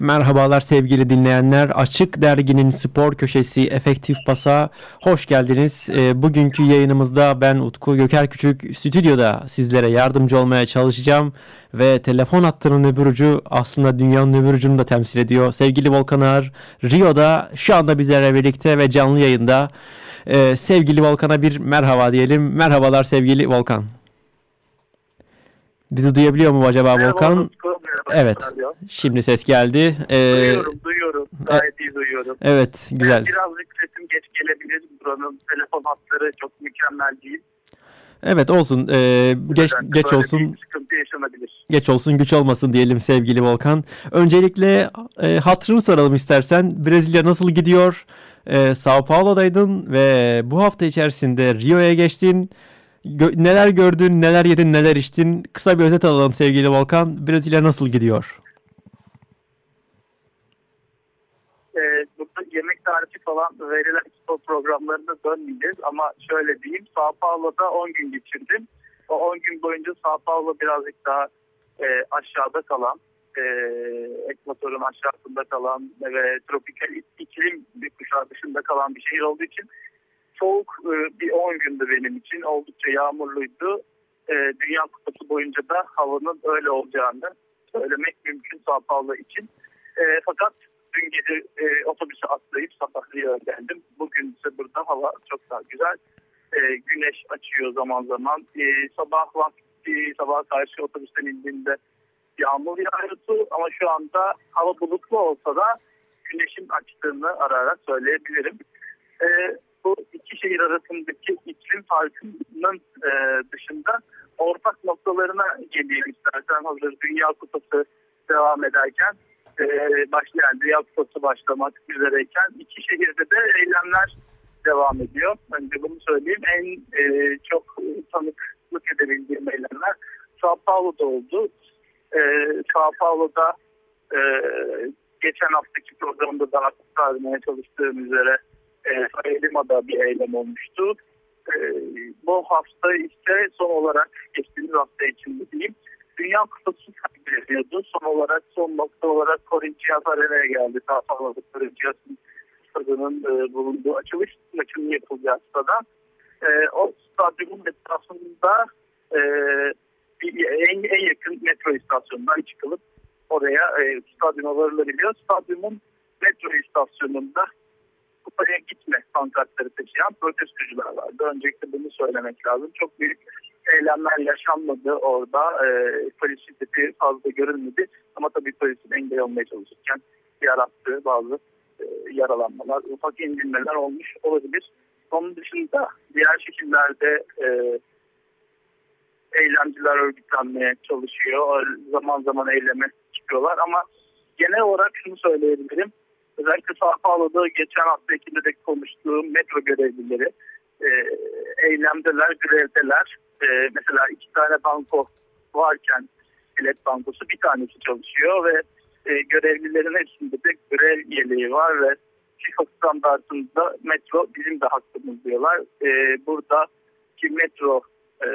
Merhabalar sevgili dinleyenler. Açık Dergi'nin spor köşesi Efektif Pas'a hoş geldiniz. E, bugünkü yayınımızda ben Utku Göker Küçük stüdyoda sizlere yardımcı olmaya çalışacağım. Ve telefon hattının öbür ucu aslında dünyanın öbür ucunu da temsil ediyor. Sevgili Volkan Ağar Rio'da şu anda bizlerle birlikte ve canlı yayında. E, sevgili Volkan'a bir merhaba diyelim. Merhabalar sevgili Volkan. Bizi duyabiliyor mu acaba Merhaba, Volkan? Utku. Evet. Şimdi ses geldi. Ee, duyuyorum, duyuyorum. Gayet iyi duyuyorum. Evet, güzel. Birazcık sesim geç gelebilir. Buranın telefon hatları çok mükemmel değil. Evet olsun. Ee, geç geç olsun. Geç olsun, güç olmasın diyelim sevgili Volkan. Öncelikle e, hatırını soralım istersen. Brezilya nasıl gidiyor? E, Sao Paulo'daydın ve bu hafta içerisinde Rio'ya geçtin. Gö- neler gördün, neler yedin, neler içtin? Kısa bir özet alalım sevgili Volkan. Brezilya nasıl gidiyor? Ee, yemek tarifi falan verilen spor programlarında dönmeyeceğiz ama şöyle diyeyim. Sao Paulo'da 10 gün geçirdim. O 10 gün boyunca Sao Paulo birazcık daha e, aşağıda kalan, e, ekvatorun aşağısında kalan ve tropikal iklim bir kuşağı dışında kalan bir şehir olduğu için soğuk e, bir 10 gündü benim için. Oldukça yağmurluydu. E, Dünya Kupası boyunca da havanın öyle olacağını söylemek mümkün Sao Paulo için. E, fakat dün gece otobüse atlayıp sabah Rio'ya geldim. Bugün ise burada hava çok daha güzel. Güneş açıyor zaman zaman. Sabah vakti, sabah karşı otobüsten indiğimde yağmur yağıyordu ama şu anda hava bulutlu olsa da güneşin açtığını ararak söyleyebilirim. Ee, bu iki şehir arasındaki iklim farkının e, dışında ortak noktalarına geleyim istersen hazır Dünya Kupası devam ederken e, başlayan Dünya Kupası başlamak üzereyken iki şehirde de eylemler devam ediyor. Önce bunu söyleyeyim. En e, çok tanıklık edebildiğim eylemler Sao Paulo'da oldu. E, Sao Paulo'da e, geçen haftaki programda da aktarmaya çalıştığım üzere e, Elima'da bir eylem olmuştu. E, bu hafta ise son olarak geçtiğimiz hafta içinde diyeyim Dünya Kupası kaybediyordu. Son olarak son nokta olarak Corinthians Arena'ya geldi. Daha sonra Corinthians'ın stadının e, bulunduğu açılış maçının yapılacağı stada. E, o stadyumun etrafında e, bir, en, en yakın metro istasyonundan çıkılıp oraya e, stadyuma varılabiliyor. Stadyumun metro istasyonunda oraya gitme pankartları taşıyan protestocular vardı. Öncelikle bunu söylemek lazım. Çok büyük eylemler yaşanmadı orada. E, polis şiddeti fazla görülmedi. Ama tabii polisin engel olmaya çalışırken yarattığı bazı e, yaralanmalar, ufak indirmeler olmuş olabilir. Onun dışında diğer şekillerde e, eylemciler örgütlenmeye çalışıyor. Zaman zaman eyleme çıkıyorlar ama genel olarak şunu söyleyebilirim özellikle Sao Paulo'da geçen hafta de konuştuğum metro görevlileri e, eylemdeler, grevdeler. E, mesela iki tane banko varken bilet bankosu bir tanesi çalışıyor ve e, görevlilerin hepsinde de grev yeleği var ve FIFA standartında metro bizim de hakkımız diyorlar. E, burada ki metro e,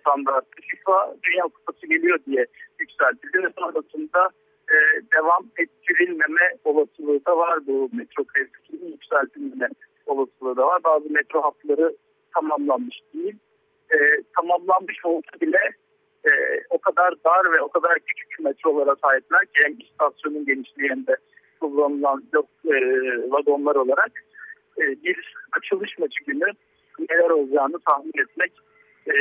standartı FIFA Dünya Kupası geliyor diye yükseltildi ve sonrasında e, devam ettirilmeme olasılığı da var bu metro kredisinin yükseltilme olasılığı da var. Bazı metro hatları tamamlanmış değil. E, tamamlanmış olsa bile e, o kadar dar ve o kadar küçük metrolara sahipler ki hem istasyonun genişliği hem de kullanılan e, vagonlar olarak e, bir açılış maçı günü neler olacağını tahmin etmek e,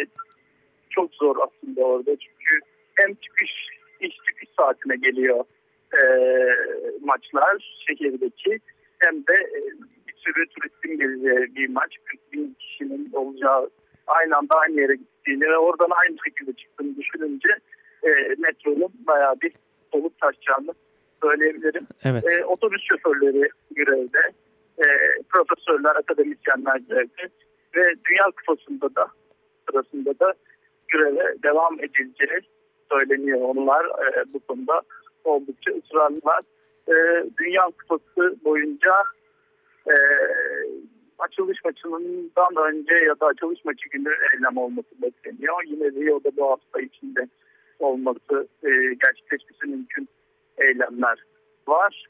çok zor aslında orada. Çünkü hem çıkış iş çıkış saatine geliyor e, maçlar şehirdeki hem de e, bir sürü turistin geleceği bir maç 40 bin kişinin olacağı aynı anda aynı yere gittiğini ve oradan aynı şekilde çıktığını düşününce e, metronun bayağı bir dolup taşacağını söyleyebilirim. Evet. E, otobüs şoförleri görevde, e, profesörler, akademisyenler görevde ve Dünya Kupası'nda da sırasında da göreve devam edileceği söyleniyor. Onlar e, bu konuda oldukça ısrarlılar. E, Dünya Kupası boyunca e, açılış maçından önce ya da açılış maçı günü eylem olması bekleniyor. Yine Rio'da bu hafta içinde olması e, gerçekleşmesi mümkün eylemler var.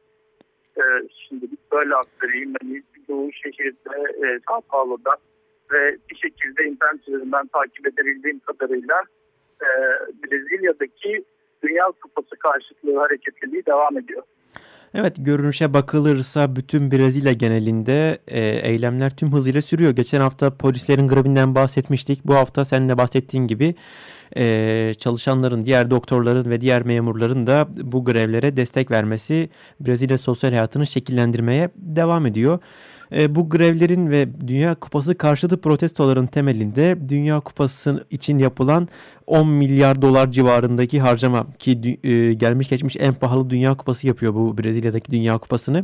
E, şimdi böyle aktarayım. Yani Doğu şehirde, e, Sao Paulo'da ve bir şekilde internet üzerinden takip edebildiğim kadarıyla e, Brezilya'daki Dünya Kupası karşıtlığı hareketliliği devam ediyor. Evet görünüşe bakılırsa bütün Brezilya genelinde e, eylemler tüm hızıyla sürüyor. Geçen hafta polislerin grevinden bahsetmiştik. Bu hafta senin de bahsettiğin gibi e, çalışanların, diğer doktorların ve diğer memurların da bu grevlere destek vermesi Brezilya sosyal hayatını şekillendirmeye devam ediyor. E, bu grevlerin ve Dünya Kupası karşıtı protestoların temelinde Dünya Kupası için yapılan 10 milyar dolar civarındaki harcama ki e, gelmiş geçmiş en pahalı Dünya Kupası yapıyor bu Brezilya'daki Dünya Kupası'nı.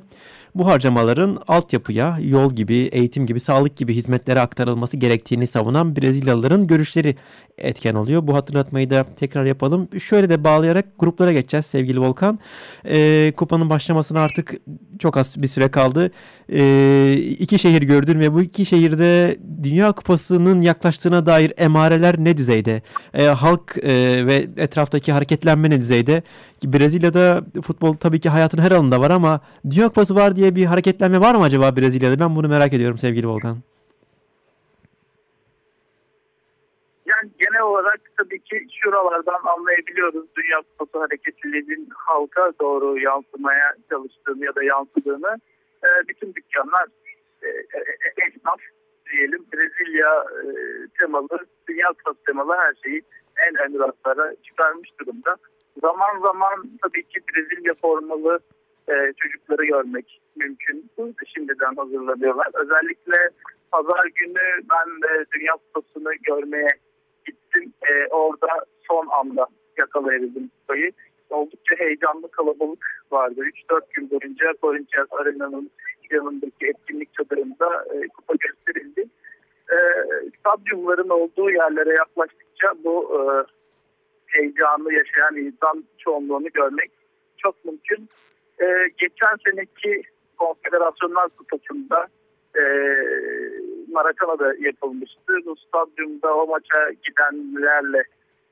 Bu harcamaların altyapıya, yol gibi, eğitim gibi, sağlık gibi hizmetlere aktarılması gerektiğini savunan Brezilyalıların görüşleri etken oluyor. Bu hatırlatmayı da tekrar yapalım. Şöyle de bağlayarak gruplara geçeceğiz sevgili Volkan. E, kupanın başlamasına artık çok az bir süre kaldı. E, iki şehir gördün ve bu iki şehirde Dünya Kupası'nın yaklaştığına dair emareler ne düzeyde? E, halk e, ve etraftaki hareketlenme ne düzeyde? Brezilya'da futbol tabii ki hayatın her alanında var ama Dünya Kupası var diye bir hareketlenme var mı acaba Brezilya'da? Ben bunu merak ediyorum sevgili Volkan. Yani genel olarak tabii ki şuralardan anlayabiliyoruz Dünya Kupası hareketliliğinin halka doğru yansımaya çalıştığını ya da yansıdığını. E, bütün dükkanlar e, e, e esnaf diyelim Brezilya e, temalı, Dünya Kupası temalı her şeyi en ön raflara çıkarmış durumda. Zaman zaman tabii ki Brezilya formalı e, çocukları görmek mümkün. Şimdiden hazırlanıyorlar. Özellikle pazar günü ben de Dünya Kupası'nı görmeye gittim. E, orada son anda yakalayabildim kupayı. Oldukça heyecanlı kalabalık vardı. 3-4 gün boyunca Corinthians Arena'nın yanındaki etkinlik çadırında e, kupa gösterildi. E, stadyumların olduğu yerlere yaklaştıkça bu e, heyecanlı yaşayan insan çoğunluğunu görmek çok mümkün. E, geçen seneki Konfederasyonlar Kupası'nda e, Maracana'da yapılmıştı. Bu stadyumda o maça gidenlerle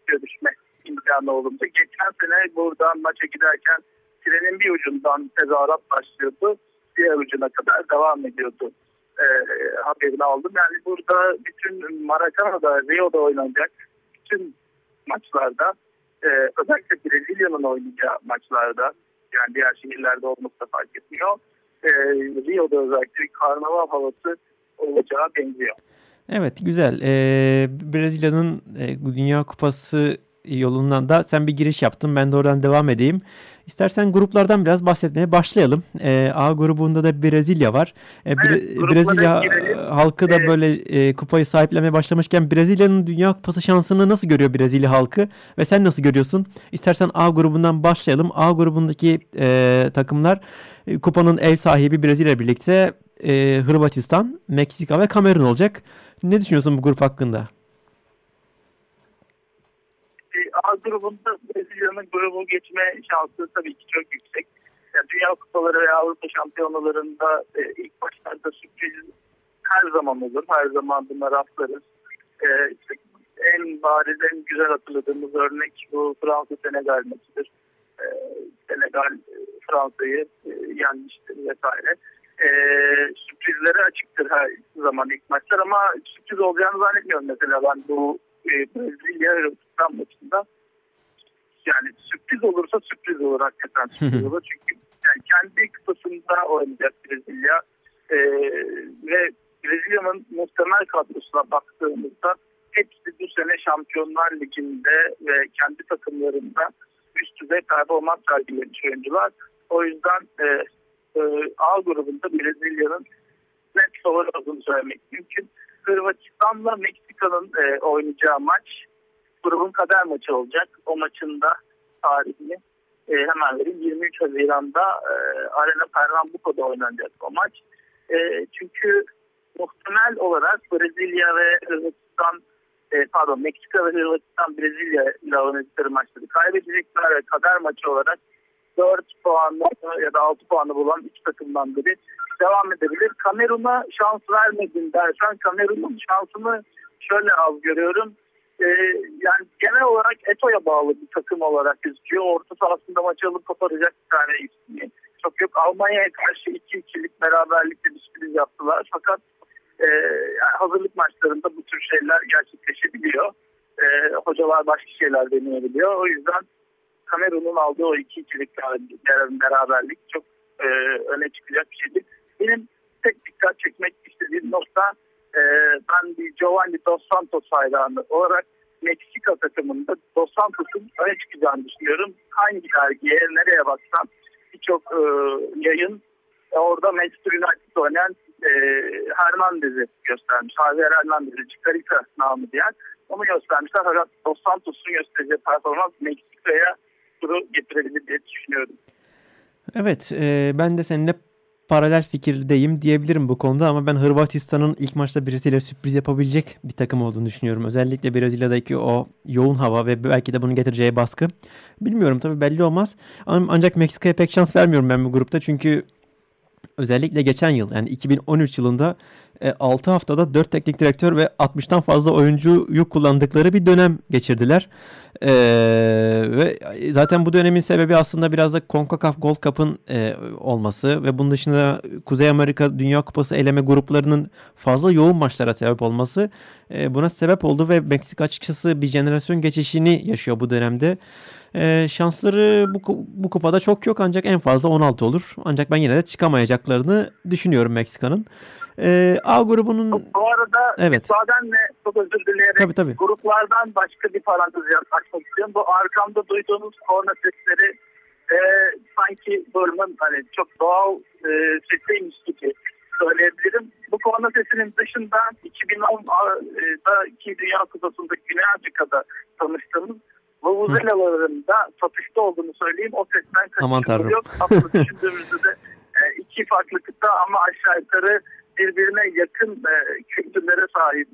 görüşme imkanı olunca. Geçen sene buradan maça giderken trenin bir ucundan tezahürat başlıyordu. Diğer ucuna kadar devam ediyordu. E, haberini aldım. Yani burada bütün Maracana'da, Rio'da oynanacak bütün maçlarda e, özellikle Brezilya'nın oynayacağı maçlarda yani diğer şehirlerde olması da fark etmiyor. E, Rio'da özellikle karnaval havası olacağı benziyor. Evet güzel. Ee, Brezilya'nın e, Dünya Kupası yolundan da sen bir giriş yaptın. Ben de oradan devam edeyim. İstersen gruplardan biraz bahsetmeye başlayalım. E, A grubunda da Brezilya var. E, evet, Brezilya halkı da böyle e, kupayı sahiplenmeye başlamışken Brezilya'nın Dünya Kupası şansını nasıl görüyor Brezilya halkı ve sen nasıl görüyorsun? İstersen A grubundan başlayalım. A grubundaki e, takımlar e, kupanın ev sahibi Brezilya birlikte e, Hırvatistan, Meksika ve Kamerun olacak. Ne düşünüyorsun bu grup hakkında? A grubunda Brezilya'nın grubu geçme şansı tabii ki çok yüksek. Yani Dünya Kupaları ve Avrupa Şampiyonalarında e, ilk başlarda sürpriz her zaman olur. Her zaman bunları atlarız. E, işte en bariz, en güzel hatırladığımız örnek bu Fransa-Senegal maçıdır. E, Senegal e, Fransa'yı e, yenmiştir vesaire. E, sürprizlere açıktır her zaman ilk maçlar ama sürpriz olacağını zannetmiyorum mesela ben bu e, Brezilya Hırvatistan maçında yani sürpriz olursa sürpriz olur hakikaten sürpriz olur. Çünkü yani kendi kıtasında oynayacak Brezilya e, ve Brezilya'nın muhtemel kadrosuna baktığımızda hepsi bu sene Şampiyonlar Ligi'nde ve kendi takımlarında üst düzey performans sergilemiş oyuncular. O yüzden e, e, A grubunda Brezilya'nın net favori olduğunu söylemek mümkün. Hırvatistan'la Meksika'nın e, oynayacağı maç grubun kader maçı olacak. O maçın da tarihini e, hemen vereyim. 23 Haziran'da e, Arena Pernambuco'da oynanacak o maç. E, çünkü muhtemel olarak Brezilya ve Hırvatistan e, pardon Meksika ve Hırvatistan Brezilya ile oynadıkları maçları kaybedecekler ve kader maçı olarak 4 puanlı ya da 6 puanı bulan iki takımdan biri devam edebilir. Kamerun'a şans vermedin dersen Kamerun'un şansını şöyle az görüyorum. Ee, yani genel olarak Eto'ya bağlı bir takım olarak gözüküyor. Orta sahasında maçı alıp koparacak bir tane ismi çok yok. Almanya'ya karşı 2-2'lik beraberlikle bir sürpriz yaptılar. Fakat e, yani hazırlık maçlarında bu tür şeyler gerçekleşebiliyor. E, hocalar başka şeyler deneyebiliyor. O yüzden Kamerun'un aldığı o 2-2'lik beraberlik çok e, öne çıkacak bir şeydir. Benim tek dikkat çekmek istediğim nokta e, ben bir Giovanni Dos Santos hayranı olarak Meksika takımında Dos Santos'un öne çıkacağını düşünüyorum. Hangi dergiye, nereye baksan birçok e, yayın e, orada Manchester United oynayan e, Hernandez'i göstermiş. Javier Hernandez'i Chicarita namı diyen onu göstermişler. Fakat Dos Santos'un göstereceği performans Meksika'ya turu getirebilir diye düşünüyorum. Evet e, ben de seninle paralel fikirdeyim diyebilirim bu konuda ama ben Hırvatistan'ın ilk maçta Brezilya sürpriz yapabilecek bir takım olduğunu düşünüyorum. Özellikle Brezilya'daki o yoğun hava ve belki de bunun getireceği baskı. Bilmiyorum tabii belli olmaz. Ancak Meksika'ya pek şans vermiyorum ben bu grupta çünkü özellikle geçen yıl yani 2013 yılında 6 e, haftada 4 teknik direktör ve 60'tan fazla oyuncuyu kullandıkları bir dönem geçirdiler. Ee, ve zaten bu dönemin sebebi aslında biraz da CONCACAF Gold Cup'ın e, olması ve bunun dışında Kuzey Amerika Dünya Kupası eleme gruplarının fazla yoğun maçlara sebep olması e, buna sebep oldu ve Meksika açıkçası bir jenerasyon geçişini yaşıyor bu dönemde. E, şansları bu, bu kupada çok yok ancak en fazla 16 olur. Ancak ben yine de çıkamayacaklarını düşünüyorum Meksika'nın. E, A grubunun... Bu arada evet. müsaadenle çok özür dileyerek tabii, tabii. gruplardan başka bir parantez açmak istiyorum. Bu arkamda duyduğunuz korna sesleri e, sanki bölümün hani çok doğal e, sesiymiş gibi söyleyebilirim. Bu korna sesinin dışında 2010'da Dünya Kupası'nda Güney Afrika'da tanıştığımız Vuvuzelaların da satışta olduğunu söyleyeyim. O sesten kaçışımız yok. Aslında düşündüğümüzde de e, iki farklı kıta ama aşağı yukarı birbirine yakın e, kültürlere sahip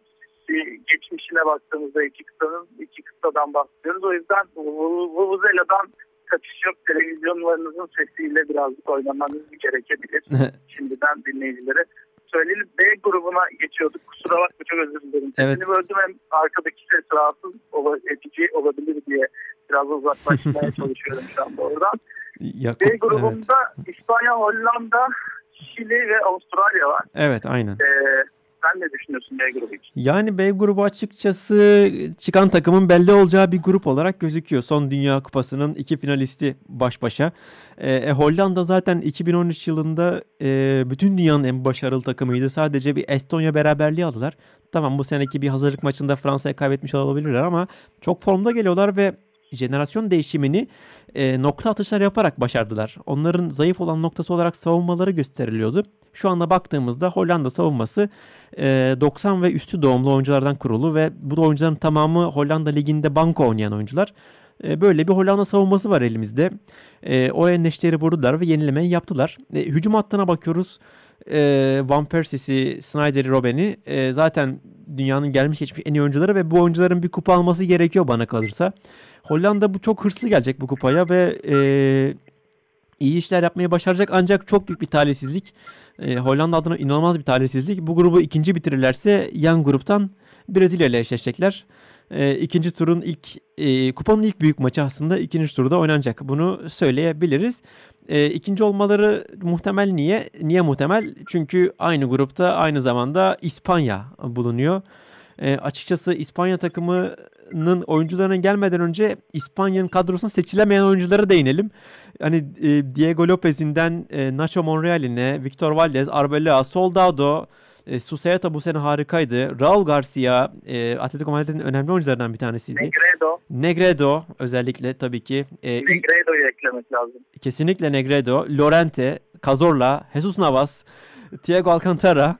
bir geçmişine baktığımızda iki kıtanın iki kıtadan bahsediyoruz. O yüzden Vuvuzela'dan kaçış yok. Televizyonlarınızın sesiyle birazcık oynamanız gerekebilir. Şimdiden dinleyicilere söyleyelim. B grubuna geçiyorduk. Kusura bakma çok özür dilerim. Evet. Seni böldüm hem arkadaki ses rahatsız edici olabilir diye biraz uzaklaşmaya çalışıyorum şu anda oradan. Yakup, B grubunda evet. İspanya, Hollanda, Şili ve Avustralya var. Evet aynen. Ee, sen ne düşünüyorsun B grubu için? Yani B grubu açıkçası çıkan takımın belli olacağı bir grup olarak gözüküyor. Son Dünya Kupası'nın iki finalisti baş başa. Ee, e, Hollanda zaten 2013 yılında e, bütün dünyanın en başarılı takımıydı. Sadece bir Estonya beraberliği aldılar. Tamam bu seneki bir hazırlık maçında Fransa'ya kaybetmiş olabilirler ama çok formda geliyorlar ve jenerasyon değişimini e, nokta atışlar yaparak başardılar. Onların zayıf olan noktası olarak savunmaları gösteriliyordu. Şu anda baktığımızda Hollanda savunması e, 90 ve üstü doğumlu oyunculardan kurulu ve bu oyuncuların tamamı Hollanda liginde banko oynayan oyuncular. E, böyle bir Hollanda savunması var elimizde. E, o enleşleri vurdular ve yenilemeyi yaptılar. E, hücum hattına bakıyoruz. E, Van Persie'si, Snyder'i, Robben'i e, zaten dünyanın gelmiş geçmiş en iyi oyuncuları ve bu oyuncuların bir kupa alması gerekiyor bana kalırsa. Hollanda bu çok hırslı gelecek bu kupaya ve e, iyi işler yapmayı başaracak ancak çok büyük bir talihsizlik. E, Hollanda adına inanılmaz bir talihsizlik. Bu grubu ikinci bitirirlerse yan gruptan Brezilya ile eşleşecekler. E, ikinci turun ilk e, kupanın ilk büyük maçı aslında ikinci turda oynanacak. Bunu söyleyebiliriz. E, ikinci olmaları muhtemel niye? Niye muhtemel? Çünkü aynı grupta aynı zamanda İspanya bulunuyor. E, açıkçası İspanya takımının oyuncularının gelmeden önce İspanya'nın kadrosuna seçilemeyen oyunculara değinelim. Hani e, Diego Lopez'inden e, Nacho Monreal'ine, Victor Valdez, Arbeloa, Soldado, e, Susayata bu sene harikaydı. Raul Garcia, e, Atletico Madrid'in önemli oyuncularından bir tanesiydi. Negredo. Negredo özellikle tabii ki. E, Negredo'yu eklemek lazım. Kesinlikle Negredo. Lorente, Cazorla, Jesus Navas, Thiago Alcantara.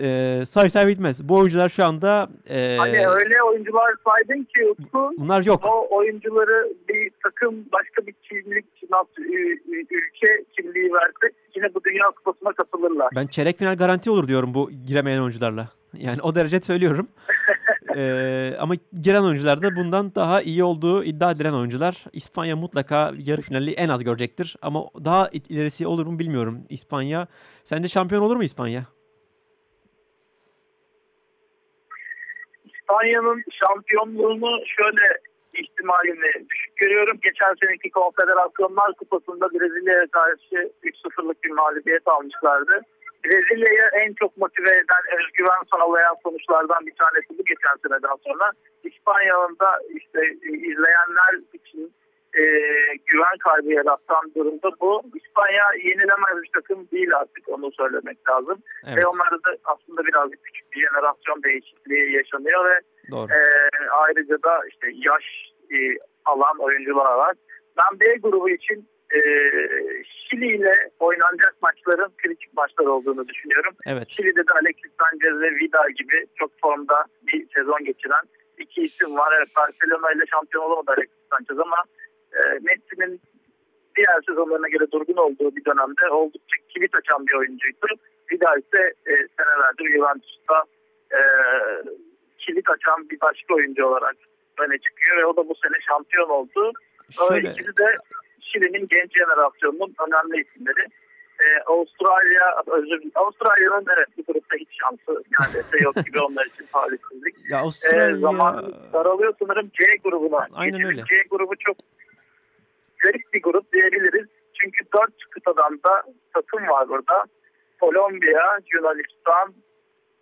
E, say say bitmez. Bu oyuncular şu anda e, Hani öyle oyuncular saydın ki Utku bunlar yok. o oyuncuları bir takım başka bir kimlik ülke kimliği versek yine bu Dünya Kupası'na katılırlar. Ben çeyrek final garanti olur diyorum bu giremeyen oyuncularla. Yani o derece söylüyorum. Ee, ama giren oyuncular da bundan daha iyi olduğu iddia edilen oyuncular. İspanya mutlaka yarı finali en az görecektir. Ama daha ilerisi olur mu bilmiyorum. İspanya. Sence şampiyon olur mu İspanya? İspanya'nın şampiyonluğunu şöyle ihtimalini düşük görüyorum. Geçen seneki Konfederasyonlar Kupası'nda Brezilya'ya karşı 3-0'lık bir mağlubiyet almışlardı. Brezilya'ya en çok motive eden, özgüven sağlayan sonuçlardan bir tanesi bu geçen seneden sonra. İspanya'nın da işte e, izleyenler için e, güven kaybı yaratan durumda bu. İspanya yenilemez bir takım değil artık onu söylemek lazım. Evet. Ve onlarda da aslında birazcık küçük bir jenerasyon değişikliği yaşanıyor ve Doğru. e, ayrıca da işte yaş e, alan oyuncular var. Ben B grubu için e, Şili ile oynanacak maçların kritik maçlar olduğunu düşünüyorum. Evet. Şili'de de Alexis Sanchez ve Vidal gibi çok formda bir sezon geçiren iki isim var. Evet, Barcelona ile şampiyon olamadı Alexis Sanchez ama e, Messi'nin diğer sezonlarına göre durgun olduğu bir dönemde oldukça kilit açan bir oyuncuydu. Vidal ise e, senelerdir Juventus'ta e, kilit açan bir başka oyuncu olarak öne çıkıyor ve o da bu sene şampiyon oldu. Şöyle, İkisi de Şili'nin genç jenerasyonunun önemli isimleri. Ee, Avustralya, özür. Avustralya'nın evet bu grupta hiç şansı neredeyse yok gibi onlar için talihsizlik. ya Ee, Avustralya zaman daralıyor sanırım C grubuna. Aynen geçelim. öyle. C grubu çok garip bir grup diyebiliriz. Çünkü dört da takım var burada. Kolombiya, Yunanistan,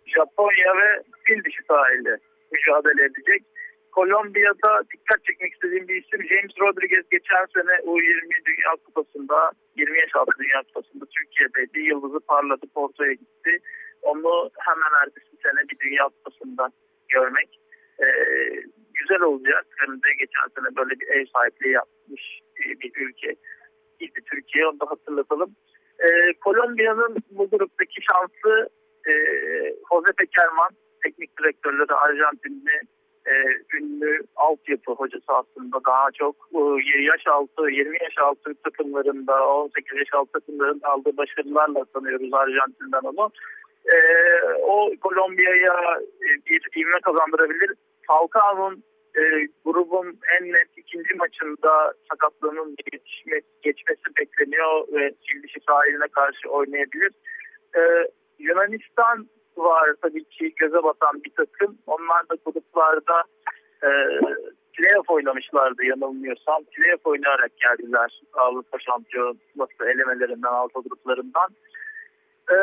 Japonya ve fil sahili mücadele edecek. Kolombiya'da dikkat çekmek istediğim bir isim James Rodriguez geçen sene U20 Dünya Kupası'nda 20 yaş altı Dünya Kupası'nda Türkiye'deydi. Yıldızı parladı Porto'ya gitti. Onu hemen ertesi sene bir Dünya Kupası'nda görmek e, güzel olacak. Hem de geçen sene böyle bir ev sahipliği yapmış bir ülke. İlk Türkiye onu da hatırlatalım. E, Kolombiya'nın bu gruptaki şansı e, Jose Pekerman teknik direktörleri Arjantinli e, ünlü altyapı hocası aslında daha çok e, yaş altı 20 yaş altı takımlarında 18 yaş altı takımlarında aldığı başarılarla tanıyoruz Arjantin'den onu. E, o Kolombiya'ya e, bir ivme kazandırabilir. Falcao'nun e, grubun en net ikinci maçında sakatlığının geçme, geçmesi bekleniyor ve Çildişi sahiline karşı oynayabilir. E, Yunanistan var tabii ki göze batan bir takım. Onlar da gruplarda e, playoff oynamışlardı yanılmıyorsam. Playoff oynayarak geldiler Avrupa Şampiyonası elemelerinden, Avrupa gruplarından. E,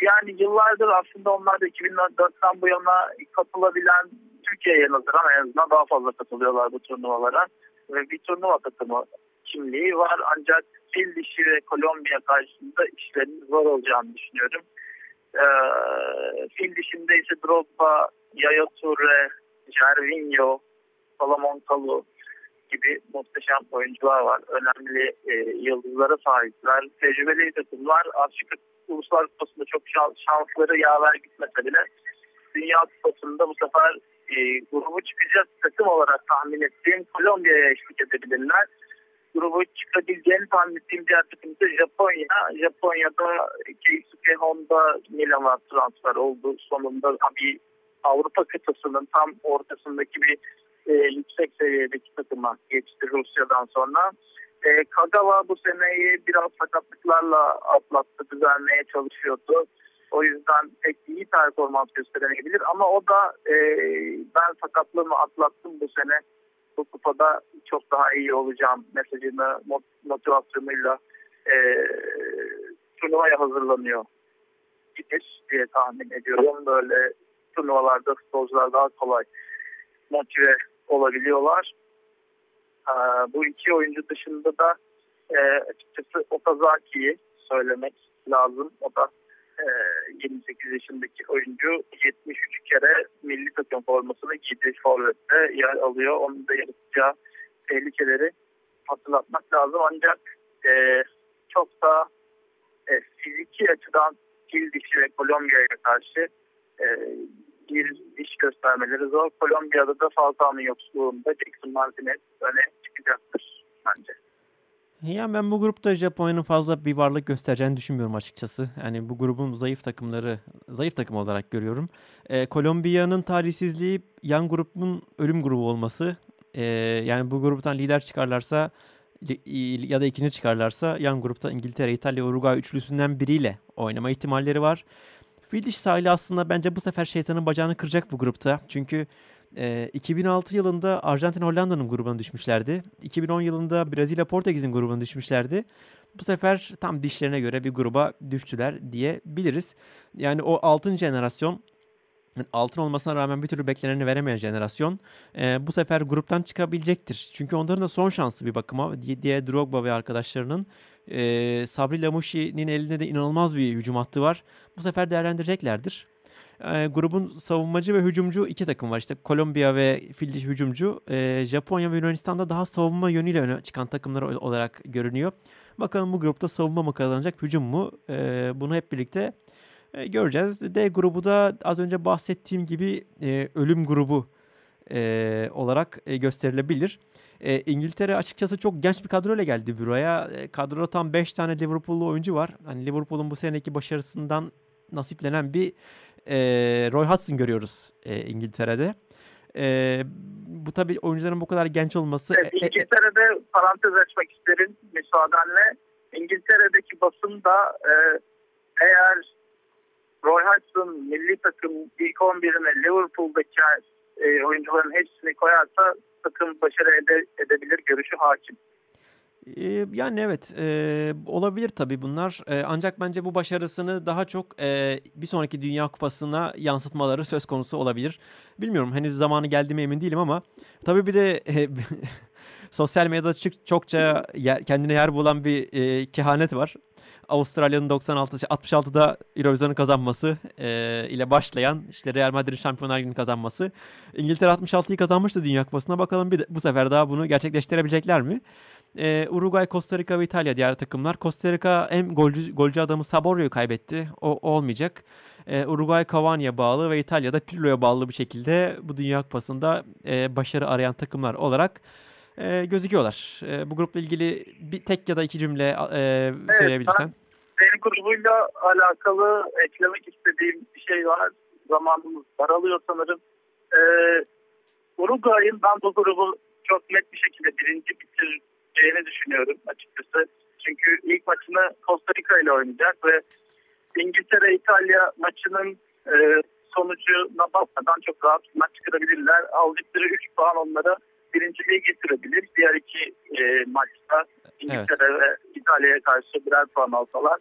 yani yıllardır aslında onlar da 2004'ten bu yana katılabilen Türkiye'ye nazaran en azından daha fazla katılıyorlar bu turnuvalara. Ve bir turnuva takımı kimliği var ancak fil dişi ve Kolombiya karşısında işlerinin zor olacağını düşünüyorum. Ee, fil dişinde ise Drogba, Yaya Toure, Gervinho, Salomon Kalu gibi muhteşem oyuncular var. Önemli e, yıldızlara sahipler. Tecrübeli takımlar. Afrika Uluslar Kupası'nda çok şans, şansları yaver gitmese bile Dünya Kupası'nda bu sefer e, grubu çıkacak takım olarak tahmin ettiğim Kolombiya'ya eşlik edebilirler. Grubu çıkabileceğini tahmin ettiğim diğer takım ise Japonya. Japonya'da Keisuke Honda Milan'a transfer oldu. Sonunda bir Avrupa kıtasının tam ortasındaki bir e, yüksek seviyedeki takıma geçti Rusya'dan sonra. E, Kagawa bu seneyi biraz sakatlıklarla atlattı, düzelmeye çalışıyordu. O yüzden pek iyi performans gösteremeyebilir ama o da e, ben sakatlığımı atlattım bu sene. Bu kupada çok daha iyi olacağım mesajını motivasyonuyla e, turnuvaya hazırlanıyor gibidir diye tahmin ediyorum. Böyle turnuvalarda futbolcular daha kolay motive olabiliyorlar. Ee, bu iki oyuncu dışında da e, açıkçası Okazaki'yi söylemek lazım. O da e, 28 yaşındaki oyuncu 73 kere milli takım formasını giydi. Forvet'te yer alıyor. Onun da yaratacağı tehlikeleri hatırlatmak lazım. Ancak e, çok da e, fiziki açıdan fil dişi ve Kolombiya'ya karşı e, bir iş göstermeleri zor. Kolombiya'da da Falcao'nun yoksulluğunda Jackson Martinez öne çıkacaktır bence. Yani ben bu grupta Japonya'nın fazla bir varlık göstereceğini düşünmüyorum açıkçası. Yani bu grubun zayıf takımları, zayıf takım olarak görüyorum. Ee, Kolombiya'nın tarihsizliği yan grubun ölüm grubu olması. Ee, yani bu gruptan lider çıkarlarsa ya da ikinci çıkarlarsa yan grupta İngiltere, İtalya, Uruguay üçlüsünden biriyle oynama ihtimalleri var. Filiş sahili aslında bence bu sefer şeytanın bacağını kıracak bu grupta. Çünkü e, 2006 yılında Arjantin Hollanda'nın grubuna düşmüşlerdi. 2010 yılında Brezilya Portekiz'in grubuna düşmüşlerdi. Bu sefer tam dişlerine göre bir gruba düştüler diyebiliriz. Yani o altın jenerasyon altın olmasına rağmen bir türlü bekleneni veremeyen jenerasyon e, bu sefer gruptan çıkabilecektir. Çünkü onların da son şansı bir bakıma diye Drogba ve arkadaşlarının e, Sabri Lamouchi'nin elinde de inanılmaz bir hücum hattı var. Bu sefer değerlendireceklerdir. E, grubun savunmacı ve hücumcu iki takım var. İşte Kolombiya ve Fil hücumcu. E, Japonya ve Yunanistan'da daha savunma yönüyle öne çıkan takımlar olarak görünüyor. Bakalım bu grupta savunma mı kazanacak, hücum mu? E, bunu hep birlikte e, göreceğiz. D grubu da az önce bahsettiğim gibi e, ölüm grubu e, olarak e, gösterilebilir. E, İngiltere açıkçası çok genç bir kadroyla geldi buraya. E, kadroda tam 5 tane Liverpool'lu oyuncu var. Hani Liverpool'un bu seneki başarısından nasiplenen bir e, Roy Hudson görüyoruz e, İngiltere'de. E, bu tabii oyuncuların bu kadar genç olması... Evet, İngiltere'de e, parantez açmak isterim müsaadenle. İngiltere'deki basın da e, eğer Roy Hodgson milli takım ilk 11'ine Liverpool'daki e, oyuncuların hepsini koyarsa takım başarı ede, edebilir görüşü hakim. Yani evet e, olabilir tabii bunlar e, ancak bence bu başarısını daha çok e, bir sonraki Dünya Kupası'na yansıtmaları söz konusu olabilir. Bilmiyorum henüz zamanı geldi mi emin değilim ama tabii bir de e, sosyal medyada çokça yer, kendine yer bulan bir e, kehanet var. Avustralya'nın 96 66'da Eurovision'u kazanması e, ile başlayan işte Real Madrid Şampiyonlar Ligi'ni kazanması. İngiltere 66'yı kazanmıştı Dünya Kupası'na. Bakalım bir de, bu sefer daha bunu gerçekleştirebilecekler mi? Ee, Uruguay, Costa Rica ve İtalya diğer takımlar. Costa Rica hem golcü, golcü adamı Saborio'yu kaybetti. O, olmayacak. Ee, Uruguay Cavani'ye bağlı ve İtalya'da Pirlo'ya bağlı bir şekilde bu Dünya Kupası'nda e, başarı arayan takımlar olarak e, gözüküyorlar. E, bu grupla ilgili bir tek ya da iki cümle e, evet, söyleyebilirsen. Ben grubuyla alakalı eklemek istediğim bir şey var. Zamanımız daralıyor sanırım. Ee, Uruguay'ın ben bu grubu çok net bir şekilde birinci bitireceğini düşünüyorum açıkçası. Çünkü ilk maçını Costa Rica ile oynayacak ve İngiltere-İtalya maçının e, sonucuna bakmadan çok rahat maç çıkarabilirler. Aldıkları 3 puan onlara birinciliği getirebilir. Diğer iki e, maçta İngiltere evet. ve İtalya'ya karşı birer puan alsalar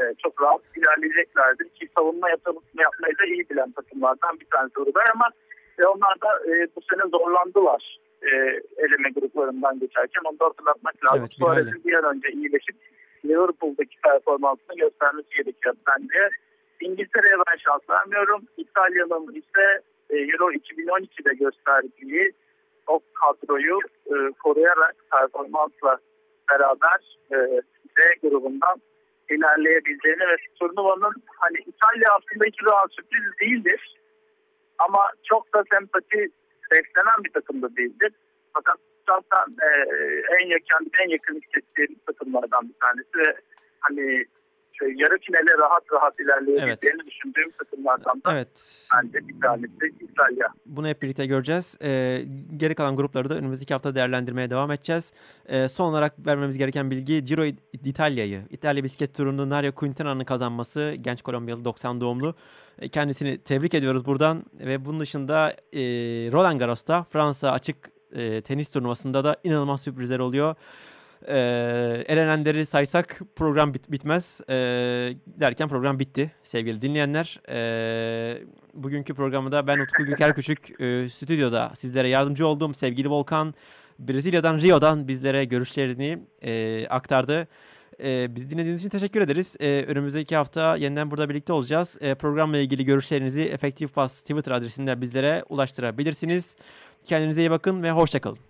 e, çok rahat ilerleyeceklerdir. Ki savunma yapımı yapmayı da iyi bilen takımlardan bir tanesi Uruguay ama e, onlar da e, bu sene zorlandılar e, eleme gruplarından geçerken. Onu da hatırlatmak lazım. Evet, Suarez'in bir an önce iyileşip Liverpool'daki performansını göstermesi gerekiyor bence. İngiltere'ye ben şans vermiyorum. İtalya'nın ise e, Euro 2012'de gösterdiği o kadroyu e, koruyarak performansla beraber e, D grubundan ilerleyebileceğini ve turnuvanın hani İtalya aslında hiç zaman sürpriz değildir. Ama çok da sempati beslenen bir takım da değildir. Fakat zaten e, en yakın en yakın hissettiğim takımlardan bir tanesi ve hani yarı finale rahat rahat ilerleyebileceğini evet. düşündüğüm takımlardan da evet. bence bir tanesi İtalya. Bunu hep birlikte göreceğiz. Ee, geri kalan grupları da önümüzdeki hafta değerlendirmeye devam edeceğiz. Ee, son olarak vermemiz gereken bilgi Giro İtalya'yı, İtalya bisiklet turunda Nario Quintana'nın kazanması. Genç Kolombiyalı 90 doğumlu. Ee, kendisini tebrik ediyoruz buradan ve bunun dışında e, Roland Garros'ta Fransa açık e, tenis turnuvasında da inanılmaz sürprizler oluyor. E, elenenleri saysak program bit bitmez. E, derken program bitti sevgili dinleyenler. E, bugünkü programda ben Utku Göker Küçük e, stüdyoda sizlere yardımcı olduğum sevgili Volkan Brezilya'dan Rio'dan bizlere görüşlerini e, aktardı. E, bizi dinlediğiniz için teşekkür ederiz. E, önümüzdeki hafta yeniden burada birlikte olacağız. E, programla ilgili görüşlerinizi Efektif Pas Twitter adresinde bizlere ulaştırabilirsiniz. Kendinize iyi bakın ve hoşçakalın.